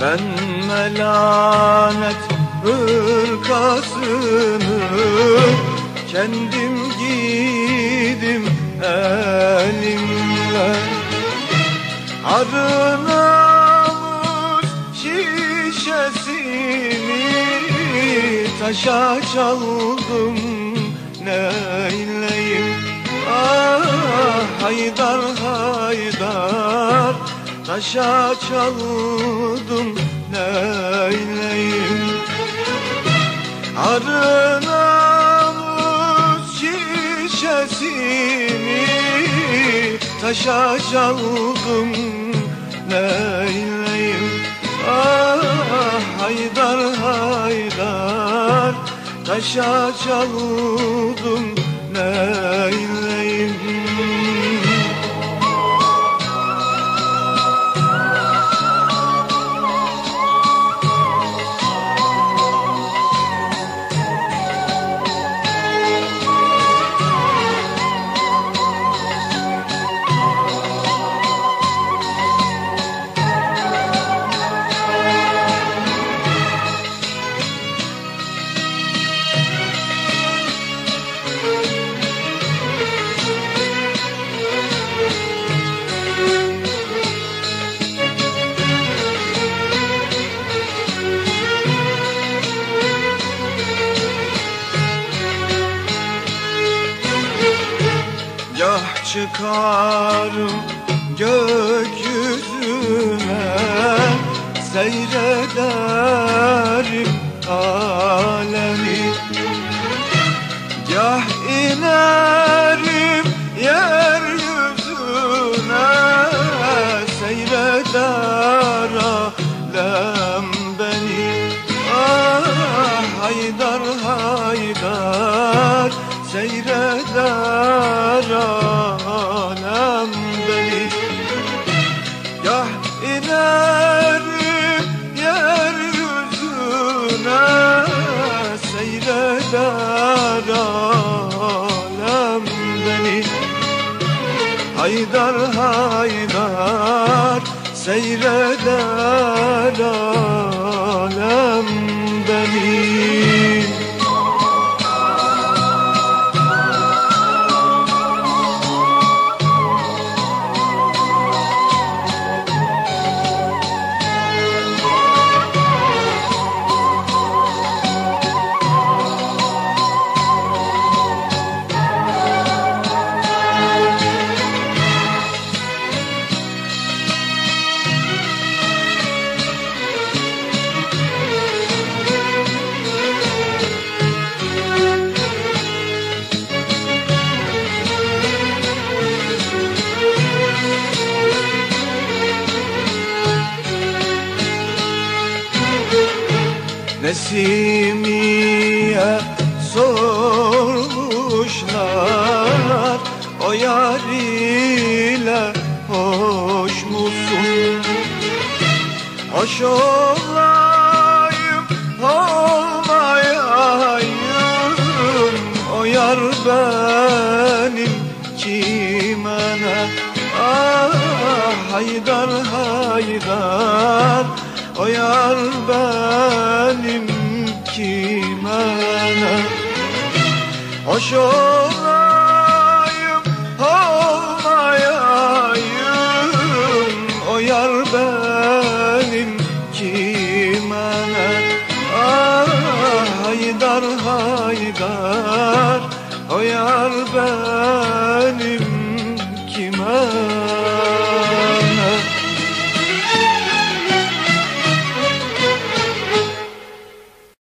Ben melanet hırkasını Kendim giydim elimle. Arınamız şişesini Taşa çaldım neyleyim? Ah haydar haydar Taşa çaldım neyleyim? Arınamız şişesini. Taşa çaldım neyleyim? Ah haydar haydar. Taşa çaldım neyleyim çıkarım gökyüzüne Seyrederim alemi. Gah inerim yeryüzüne Seyreder alem beni. Ah haydar haydar Seyreder alem inerim yeryüzüne Seyreder alem beni. Haydar haydar Seyreder alem beni Nesimiye sormuşlar O yar ile hoş musun? Hoş olayım olmayayım O yar benim kime ne Ah haydar haydar O benim kime ne Hoş olayım